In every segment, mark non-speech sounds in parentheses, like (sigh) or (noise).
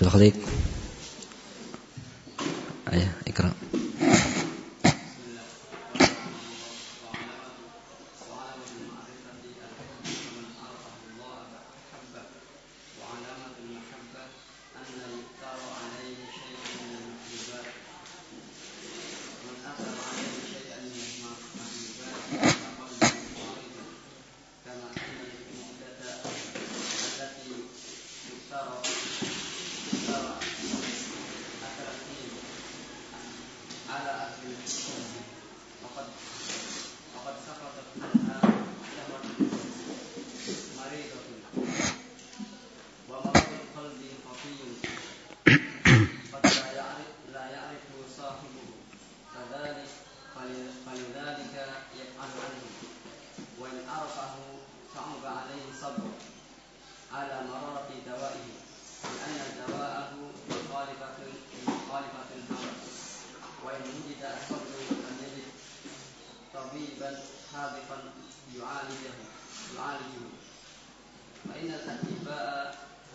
تخليك قلبه خفي. (coughs) قد لا يعرف لا يعرف صاحبه. كذلك فلذلك يبحث عنه. وإن عرفه صعب عليه صبره. على مرارة دوائه. لأن دواءه مخالفة مخالفة الهوى. وإن وجد الصبر لم يجد. طبيبا حاذقا يعالجه يعالجه. فإن الأطباء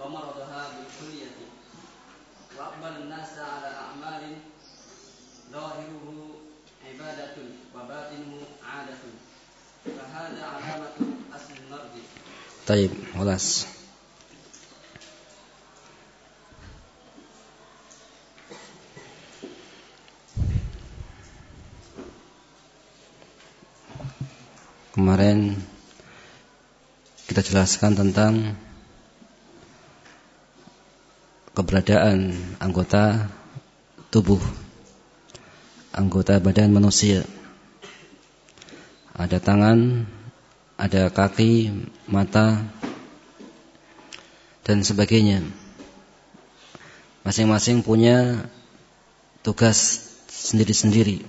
ومرضها بالكلية وأقبل الناس على أعمال ظاهره عبادة وباطنه عادة فهذا علامة أصل المرض طيب خلاص Kemarin kita jelaskan tentang keberadaan anggota tubuh anggota badan manusia. Ada tangan, ada kaki, mata dan sebagainya. Masing-masing punya tugas sendiri-sendiri.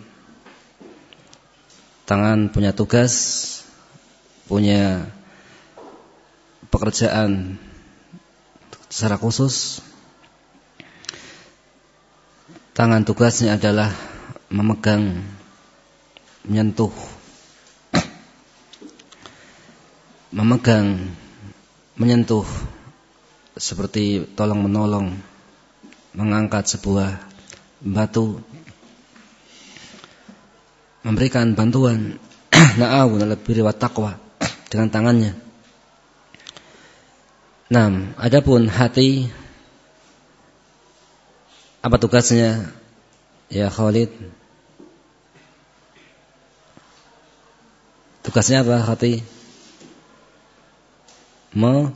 Tangan punya tugas, punya pekerjaan secara khusus. Tangan tugasnya adalah memegang, menyentuh, memegang, menyentuh, seperti tolong menolong, mengangkat sebuah batu, memberikan bantuan, (clears throat) na'awun lebih wa taqwa dengan tangannya. Nah, adapun hati apa tugasnya? Ya Khalid. Tugasnya apa hati? Me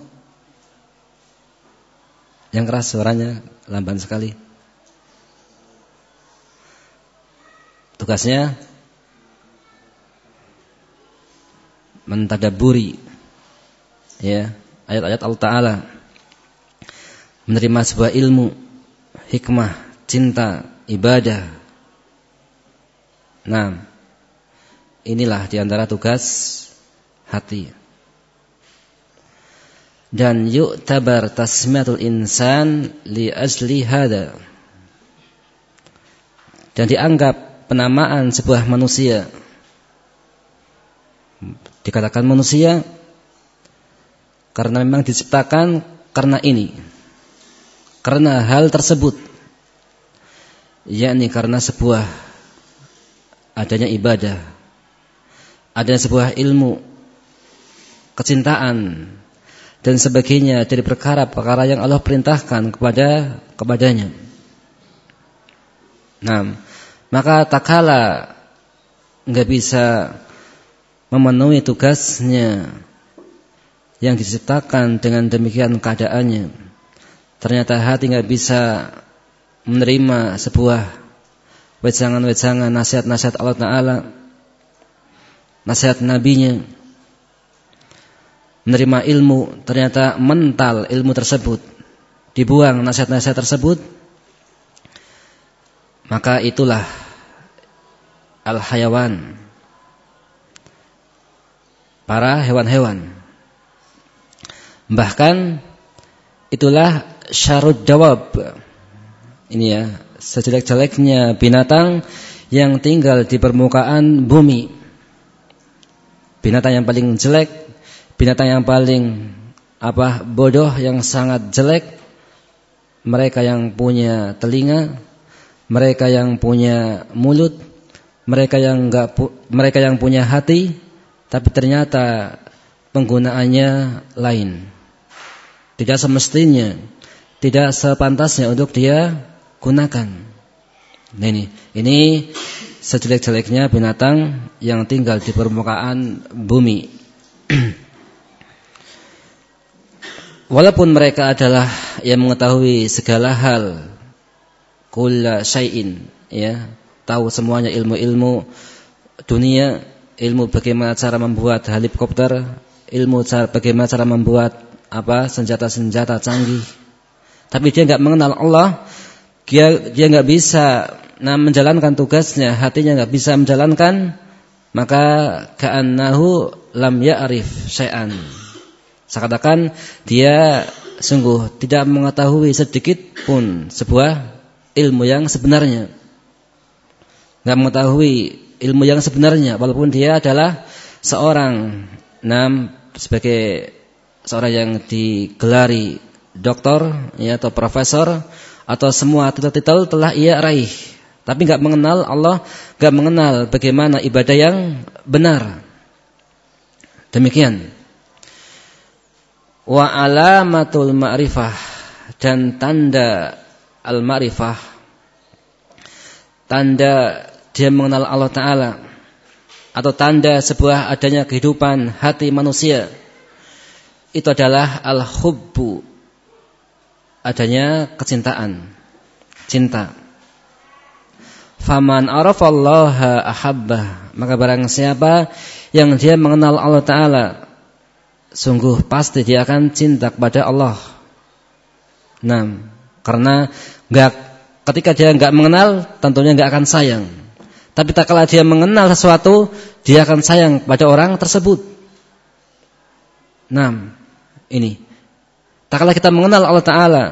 Yang keras suaranya lamban sekali. Tugasnya mentadaburi ya ayat-ayat Allah Taala menerima sebuah ilmu hikmah cinta ibadah. Nah inilah di antara tugas hati. Dan yuk tabar tasmiatul insan li asli hada dan dianggap penamaan sebuah manusia. Dikatakan manusia karena memang diciptakan karena ini karena hal tersebut. Yakni karena sebuah adanya ibadah. Adanya sebuah ilmu. Kecintaan. Dan sebagainya. Dari perkara-perkara yang Allah perintahkan kepada kepadanya. Nah, maka tak kala nggak bisa memenuhi tugasnya yang diciptakan dengan demikian keadaannya. Ternyata hati nggak bisa menerima sebuah wejangan-wejangan nasihat-nasihat Allah Taala, nasihat nabinya, menerima ilmu, ternyata mental ilmu tersebut, dibuang nasihat-nasihat tersebut, maka itulah al-hayawan. Para hewan-hewan. Bahkan itulah syarud jawab. Ini ya, sejelek-jeleknya binatang yang tinggal di permukaan bumi. Binatang yang paling jelek, binatang yang paling apa bodoh yang sangat jelek mereka yang punya telinga, mereka yang punya mulut, mereka yang enggak mereka yang punya hati tapi ternyata penggunaannya lain. Tidak semestinya, tidak sepantasnya untuk dia gunakan. Nah ini, ini sejelek-jeleknya binatang yang tinggal di permukaan bumi. (clears throat) Walaupun mereka adalah yang mengetahui segala hal, kulla syai'in, ya, tahu semuanya ilmu-ilmu dunia, ilmu bagaimana cara membuat helikopter, ilmu cara, bagaimana cara membuat apa senjata-senjata canggih. Tapi dia nggak mengenal Allah, dia dia nggak bisa nah, menjalankan tugasnya, hatinya nggak bisa menjalankan, maka ka'annahu lam ya'rif syai'an Seakan-akan dia sungguh tidak mengetahui sedikit pun sebuah ilmu yang sebenarnya. Tidak mengetahui ilmu yang sebenarnya walaupun dia adalah seorang nam sebagai seorang yang digelari doktor ya atau profesor atau semua titel-titel telah ia raih. Tapi nggak mengenal Allah, nggak mengenal bagaimana ibadah yang benar. Demikian. Wa alamatul ma'rifah dan tanda al-ma'rifah. Tanda dia mengenal Allah taala. Atau tanda sebuah adanya kehidupan hati manusia. Itu adalah al-hubbu adanya kecintaan cinta faman arafallaha ahabbah maka barang siapa yang dia mengenal Allah taala sungguh pasti dia akan cinta kepada Allah. Nah, karena enggak ketika dia enggak mengenal, tentunya enggak akan sayang. Tapi tak kala dia mengenal sesuatu, dia akan sayang pada orang tersebut. Nah, ini. Tak kala kita mengenal Allah Taala,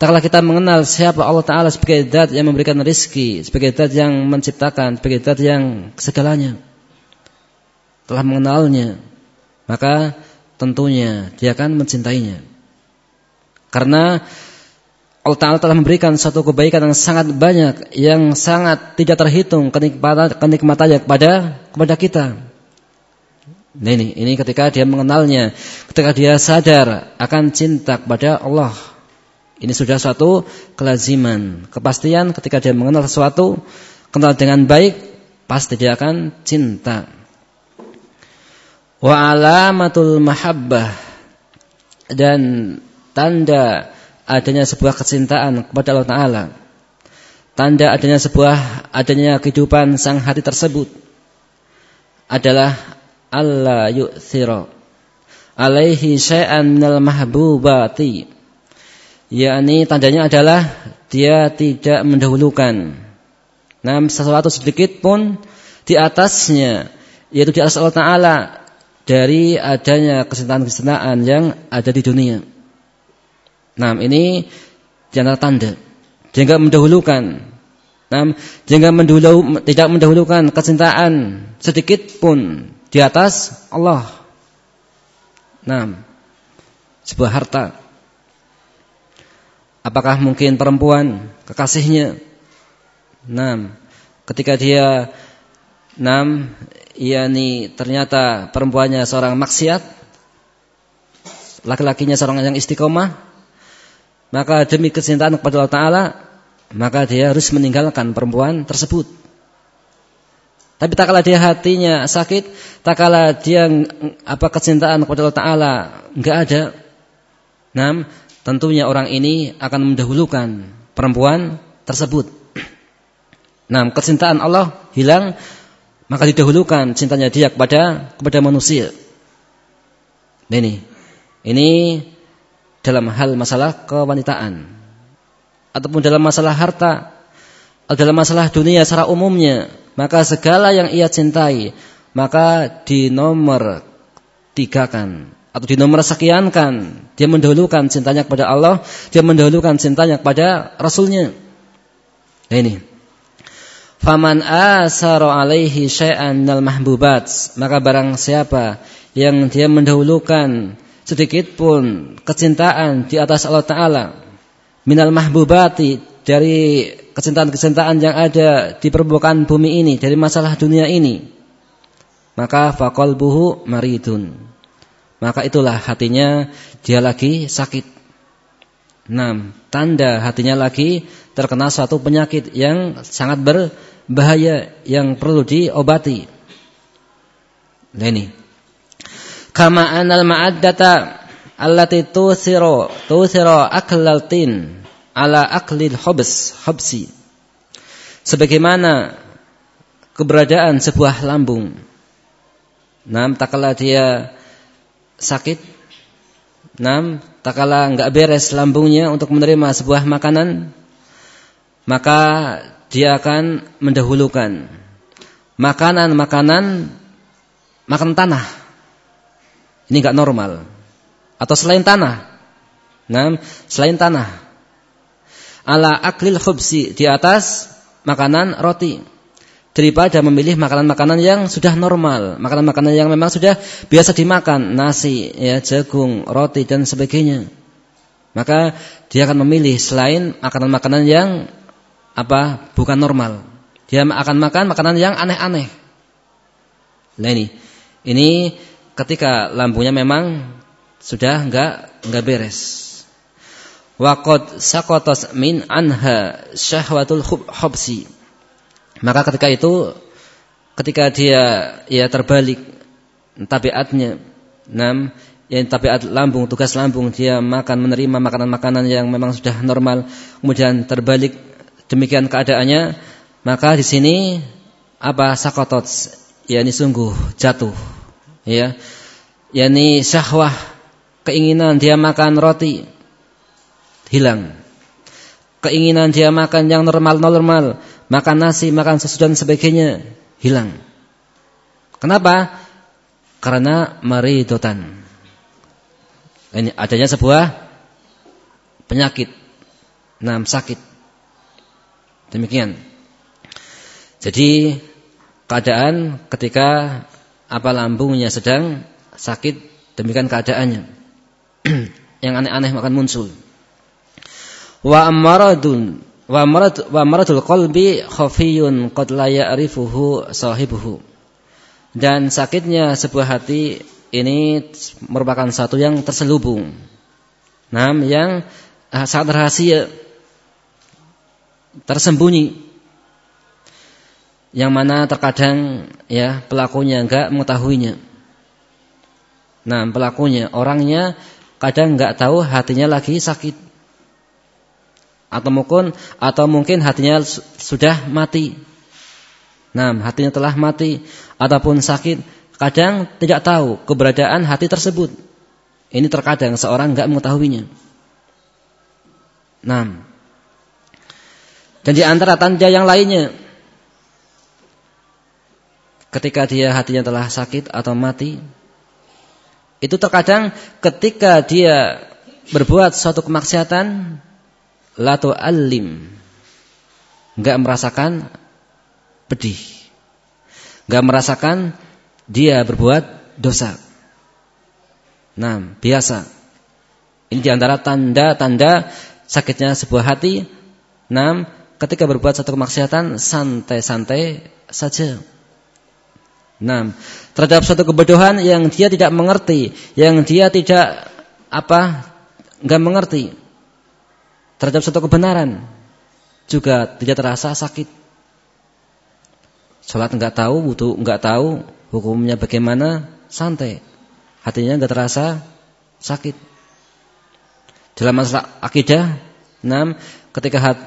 tak kala kita mengenal siapa Allah Taala sebagai zat yang memberikan rezeki, sebagai zat yang menciptakan, sebagai zat yang segalanya. Telah mengenalnya, maka tentunya dia akan mencintainya. Karena Allah Ta'ala telah memberikan satu kebaikan yang sangat banyak, yang sangat tidak terhitung kenikmatan kenikmatannya kepada kepada kita. Nah ini, ini ketika dia mengenalnya, ketika dia sadar akan cinta kepada Allah. Ini sudah suatu kelaziman, kepastian ketika dia mengenal sesuatu, kenal dengan baik, pasti dia akan cinta. Wa alamatul mahabbah. Dan tanda adanya sebuah kecintaan kepada Allah taala. Tanda adanya sebuah adanya kehidupan sang hati tersebut adalah Allah yu'thira alaihi syai'an minal mahbubati yakni tandanya adalah dia tidak mendahulukan nah sesuatu sedikit pun di atasnya yaitu di atas Allah taala dari adanya kesenangan-kesenangan yang ada di dunia. Nah, ini jangan tanda. Jangan mendahulukan. Nah, jangan mendahulu, tidak mendahulukan kecintaan sedikit pun di atas Allah. Nah, sebuah harta. Apakah mungkin perempuan kekasihnya? Nah, ketika dia Nam yakni ternyata perempuannya seorang maksiat, laki-lakinya seorang yang istiqomah, maka demi kecintaan kepada Allah Taala, maka dia harus meninggalkan perempuan tersebut. Tapi tak kala dia hatinya sakit, tak kala dia apa kecintaan kepada Allah Taala enggak ada, nah tentunya orang ini akan mendahulukan perempuan tersebut. Nah, kecintaan Allah hilang maka didahulukan cintanya dia kepada kepada manusia. Ini, ini dalam hal masalah kewanitaan ataupun dalam masalah harta dalam masalah dunia secara umumnya, maka segala yang ia cintai, maka di nomor tiga kan atau di nomor sekian kan dia mendahulukan cintanya kepada Allah, dia mendahulukan cintanya kepada Rasulnya. Nah ini. Faman asaro alaihi syai'an minal mahbubat, maka barang siapa yang dia mendahulukan sedikit pun kecintaan di atas Allah taala minal mahbubati dari kecintaan-kecintaan yang ada di permukaan bumi ini, dari masalah dunia ini, maka buhu maridun. Maka itulah hatinya dia lagi sakit. Nah, tanda hatinya lagi terkena suatu penyakit yang sangat berbahaya yang perlu diobati. Nah ini. Kama anal ma'addata allati tusiru tusiru aklal tin ala aklil hobs hobsi. Sebagaimana keberadaan sebuah lambung. Nam takala dia sakit. Nam takala enggak beres lambungnya untuk menerima sebuah makanan, maka dia akan mendahulukan makanan-makanan makan tanah. Ini enggak normal. Atau selain tanah. Nah, selain tanah ala aklil khubsi di atas makanan roti daripada memilih makanan-makanan yang sudah normal, makanan-makanan yang memang sudah biasa dimakan, nasi, ya, jagung, roti dan sebagainya. Maka dia akan memilih selain makanan-makanan yang apa? bukan normal. Dia akan makan makanan yang aneh-aneh. Nah ini, ini ketika lambungnya memang sudah enggak enggak beres waqad saqatas min anha syahwatul khubsi. Maka ketika itu ketika dia ya terbalik tabiatnya enam yang tabiat lambung tugas lambung dia makan menerima makanan-makanan yang memang sudah normal kemudian terbalik demikian keadaannya maka di sini apa sakotot ya ini sungguh jatuh ya. Yakni syahwah keinginan dia makan roti hilang. Keinginan dia makan yang normal-normal, makan nasi, makan susu dan sebagainya, hilang. Kenapa? Karena maridotan. Ini adanya sebuah penyakit, nam sakit. Demikian. Jadi keadaan ketika apa lambungnya sedang sakit, demikian keadaannya. (clears throat) Yang aneh-aneh akan muncul wa maradun wa marad wa maradul qalbi khafiyun qad la ya'rifuhu sahibuhu. Dan sakitnya sebuah hati ini merupakan satu yang terselubung. Nah yang uh, sangat rahasia tersembunyi. Yang mana terkadang ya pelakunya enggak mengetahuinya. Nah pelakunya orangnya kadang enggak tahu hatinya lagi sakit atau mungkin atau mungkin hatinya sudah mati. Nah, hatinya telah mati ataupun sakit, kadang tidak tahu keberadaan hati tersebut. Ini terkadang seorang enggak mengetahuinya. Nah, dan di antara tanda yang lainnya, ketika dia hatinya telah sakit atau mati, itu terkadang ketika dia berbuat suatu kemaksiatan, Lato alim nggak merasakan pedih. Nggak merasakan dia berbuat dosa. Nah biasa. Ini di antara tanda-tanda sakitnya sebuah hati. Nah ketika berbuat satu kemaksiatan santai-santai saja. Nah, terhadap suatu kebodohan yang dia tidak mengerti, yang dia tidak apa, nggak mengerti, terhadap suatu kebenaran juga tidak terasa sakit. Salat enggak tahu, wudu enggak tahu, hukumnya bagaimana, santai. Hatinya enggak terasa sakit. Dalam masalah akidah, enam ketika hat,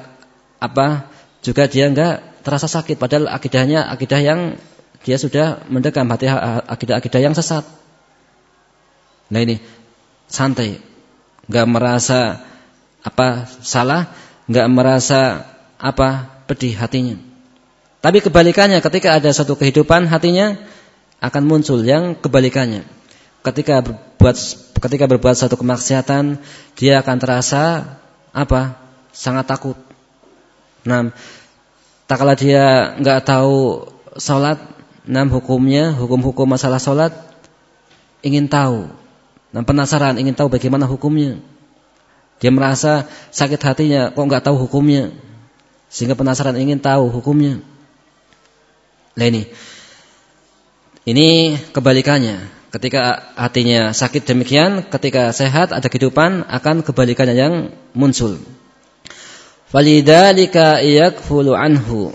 apa juga dia enggak terasa sakit padahal akidahnya akidah yang dia sudah mendekam hati akidah-akidah yang sesat. Nah ini santai, enggak merasa apa salah, nggak merasa apa pedih hatinya. Tapi kebalikannya ketika ada suatu kehidupan hatinya akan muncul yang kebalikannya. Ketika berbuat ketika berbuat satu kemaksiatan, dia akan terasa apa? Sangat takut. Nah, tak kala dia nggak tahu salat, nah hukumnya, hukum-hukum masalah salat ingin tahu. Dan penasaran ingin tahu bagaimana hukumnya. Dia merasa sakit hatinya kok nggak tahu hukumnya. Sehingga penasaran ingin tahu hukumnya. Nah ini. Ini kebalikannya. Ketika hatinya sakit demikian, ketika sehat ada kehidupan akan kebalikannya yang muncul. Falidalika yakfulu anhu.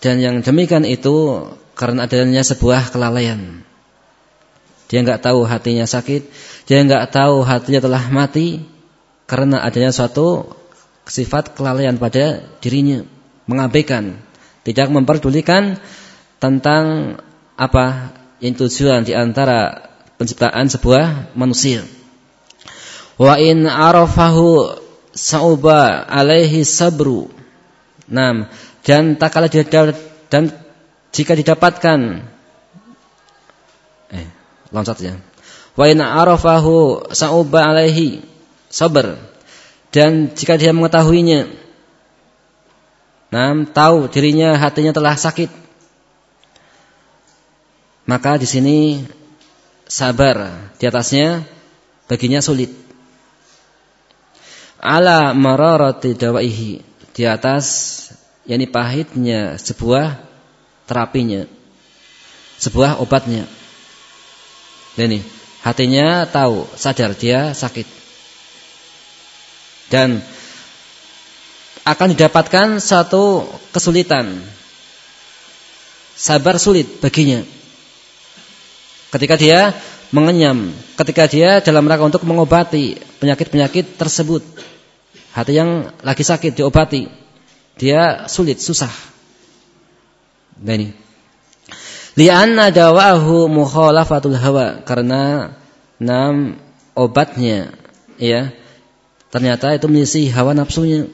Dan yang demikian itu karena adanya sebuah kelalaian. Dia nggak tahu hatinya sakit, dia nggak tahu hatinya telah mati karena adanya suatu sifat kelalaian pada dirinya, mengabaikan, tidak memperdulikan tentang apa yang tujuan di antara penciptaan sebuah manusia. Wa in arafahu sauba alaihi sabru. Nam dan tak kala dan jika didapatkan eh loncat ya. Wa in arafahu sauba alaihi sabr. Dan jika dia mengetahuinya Nam tahu dirinya hatinya telah sakit maka di sini sabar di atasnya baginya sulit. Ala mararati dawaihi di atas yakni pahitnya sebuah terapinya. Sebuah obatnya. Ini hatinya tahu, sadar dia sakit. Dan akan didapatkan satu kesulitan. Sabar sulit baginya Ketika dia mengenyam, ketika dia dalam rangka untuk mengobati penyakit-penyakit tersebut. Hati yang lagi sakit diobati, dia sulit, susah. Nah ini. Lianna dawahu mukhalafatul hawa karena enam obatnya ya ternyata itu mengisi hawa nafsunya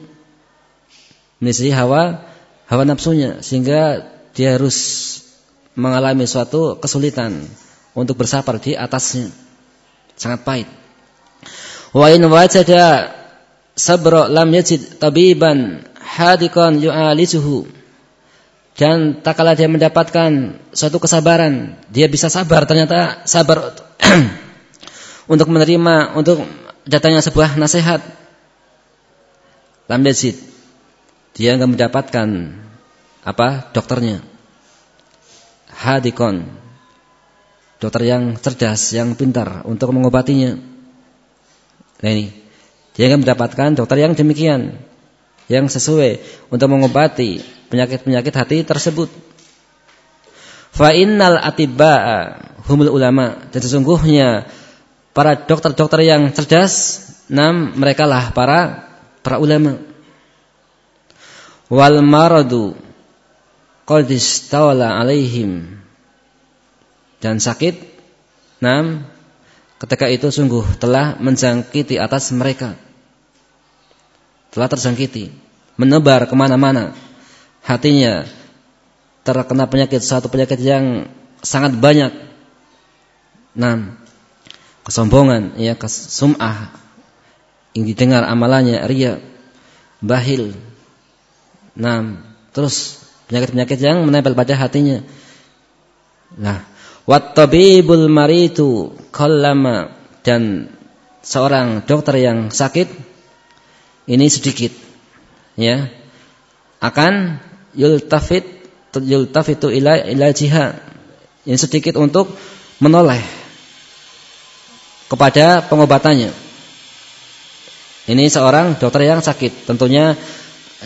mengisi hawa hawa nafsunya sehingga dia harus mengalami suatu kesulitan untuk bersabar di atasnya. Sangat pahit. Wa in wajada sabra lam yajid tabiban hadikan yu'alisuhu. Dan tak kala dia mendapatkan suatu kesabaran, dia bisa sabar ternyata sabar (clears throat) untuk menerima untuk datangnya sebuah nasihat. Lam yajid. Dia enggak mendapatkan apa? dokternya. Hadikon dokter yang cerdas, yang pintar untuk mengobatinya. Nah ini, dia akan mendapatkan dokter yang demikian, yang sesuai untuk mengobati penyakit-penyakit hati tersebut. Fa innal atibaa humul ulama dan sesungguhnya para dokter-dokter yang cerdas, nam mereka lah para para ulama. Wal maradu qad istawala alaihim. Dan sakit nam ketika itu sungguh telah menjangkiti atas mereka. Telah terjangkiti menebar ke mana-mana. Hatinya terkena penyakit satu penyakit yang sangat banyak. Nam kesombongan ya kesum'ah. Yang didengar amalannya ria bahil. Nam terus penyakit-penyakit yang menempel pada hatinya. Nah Wattabibul maritu kallama dan seorang dokter yang sakit ini sedikit ya akan yultafit yultafitu ila ila jihad ini sedikit untuk menoleh kepada pengobatannya. Ini seorang dokter yang sakit, tentunya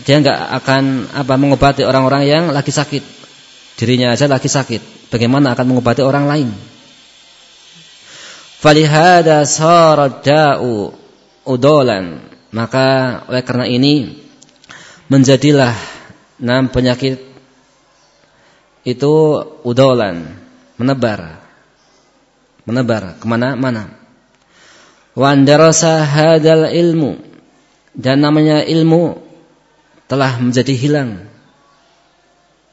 dia nggak akan apa mengobati orang-orang yang lagi sakit. Dirinya aja lagi sakit bagaimana akan mengobati orang lain. Falihada saradau udolan. Maka oleh karena ini menjadilah enam penyakit itu udolan, menebar. Menebar ke mana-mana. Wandarasa hadal ilmu. Dan namanya ilmu telah menjadi hilang.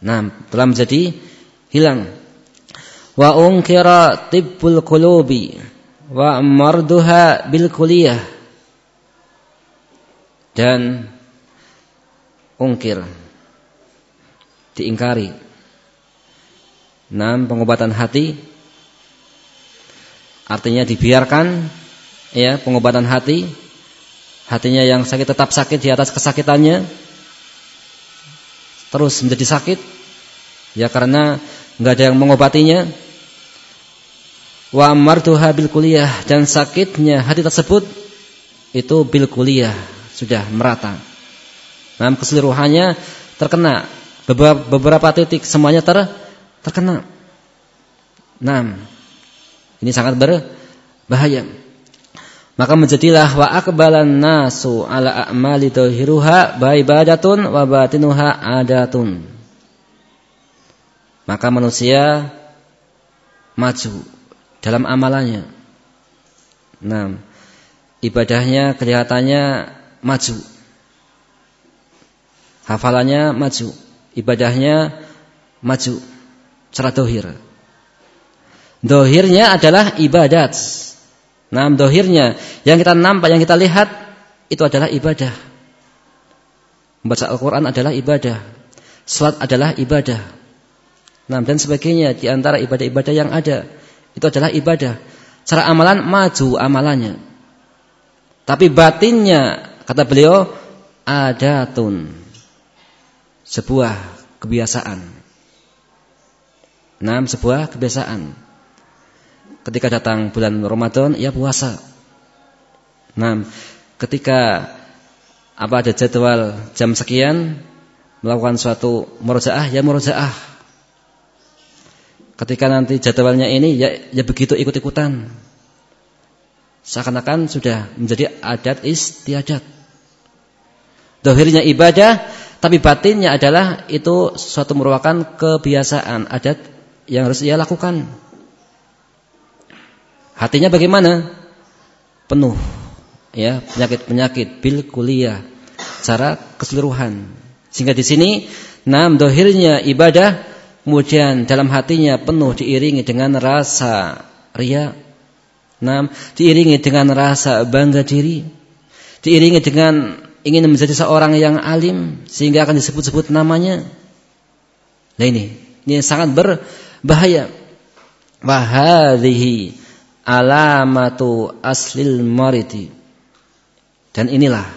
Nah, telah menjadi hilang. Wa unkira tibbul qulubi wa marduha bil kuliyah. Dan ungkir diingkari. Nah, pengobatan hati artinya dibiarkan ya pengobatan hati. Hatinya yang sakit tetap sakit di atas kesakitannya. Terus menjadi sakit. Ya karena nggak ada yang mengobatinya. Wa amartuha bil kuliah. Dan sakitnya hati tersebut itu bil kuliah. Sudah merata. Dalam keseluruhannya terkena. Beberapa, beberapa titik semuanya ter, terkena. Nah ini sangat berbahaya maka menjadilah wa akbalan nasu ala a'mali dhahiruha ba ibadatun wa batinuha adatun. Maka manusia maju dalam amalannya. Nah, ibadahnya kelihatannya maju. Hafalannya maju, ibadahnya maju secara dohir. Dohirnya adalah ibadat. Nah, dohirnya yang kita nampak, yang kita lihat itu adalah ibadah. Membaca Al-Quran adalah ibadah. Salat adalah ibadah. Nah, dan sebagainya di antara ibadah-ibadah yang ada itu adalah ibadah. Cara amalan maju amalannya. Tapi batinnya kata beliau adatun. Sebuah kebiasaan. Nah, sebuah kebiasaan ketika datang bulan Ramadan ya puasa. Nah, ketika apa ada jadwal jam sekian melakukan suatu murojaah ya murojaah. Ketika nanti jadwalnya ini ya ya begitu ikut-ikutan. Seakan-akan sudah menjadi adat istiadat. Dohirnya ibadah, tapi batinnya adalah itu suatu merupakan kebiasaan adat yang harus ia lakukan. Hatinya bagaimana? Penuh ya, penyakit-penyakit bil kuliah secara keseluruhan. Sehingga di sini nam dohirnya ibadah kemudian dalam hatinya penuh diiringi dengan rasa ria, nam diiringi dengan rasa bangga diri, diiringi dengan ingin menjadi seorang yang alim sehingga akan disebut-sebut namanya. Nah ini, ini sangat berbahaya. Wahadhihi alamatu aslil maridi. Dan inilah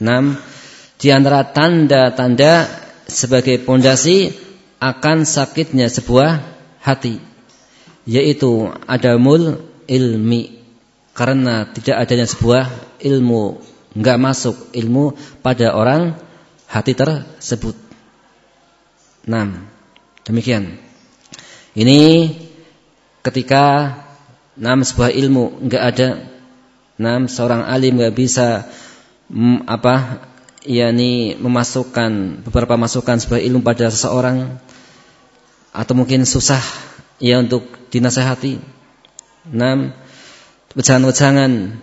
enam di antara tanda-tanda sebagai pondasi akan sakitnya sebuah hati yaitu adamul ilmi karena tidak adanya sebuah ilmu enggak masuk ilmu pada orang hati tersebut. Enam. Demikian. Ini ketika Nam sebuah ilmu enggak ada. Nam seorang alim enggak bisa mm, apa yakni memasukkan beberapa masukan sebuah ilmu pada seseorang atau mungkin susah ya untuk dinasehati. Nam wejangan-wejangan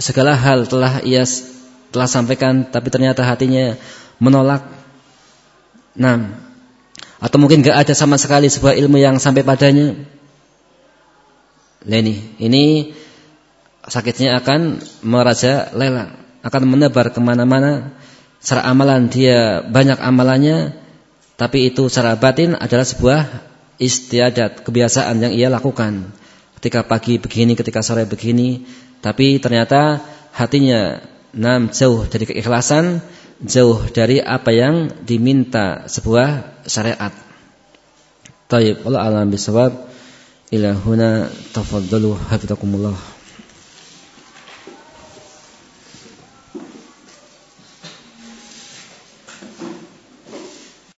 segala hal telah ia telah sampaikan tapi ternyata hatinya menolak. Nam atau mungkin enggak ada sama sekali sebuah ilmu yang sampai padanya. Nah ini, ini sakitnya akan meraja lela, akan menebar ke mana-mana. Secara amalan dia banyak amalannya, tapi itu secara batin adalah sebuah istiadat, kebiasaan yang ia lakukan. Ketika pagi begini, ketika sore begini, tapi ternyata hatinya nam jauh dari keikhlasan, jauh dari apa yang diminta sebuah syariat. Taib Allah alam bisawab. إلى هنا تفضلوا حفظكم الله.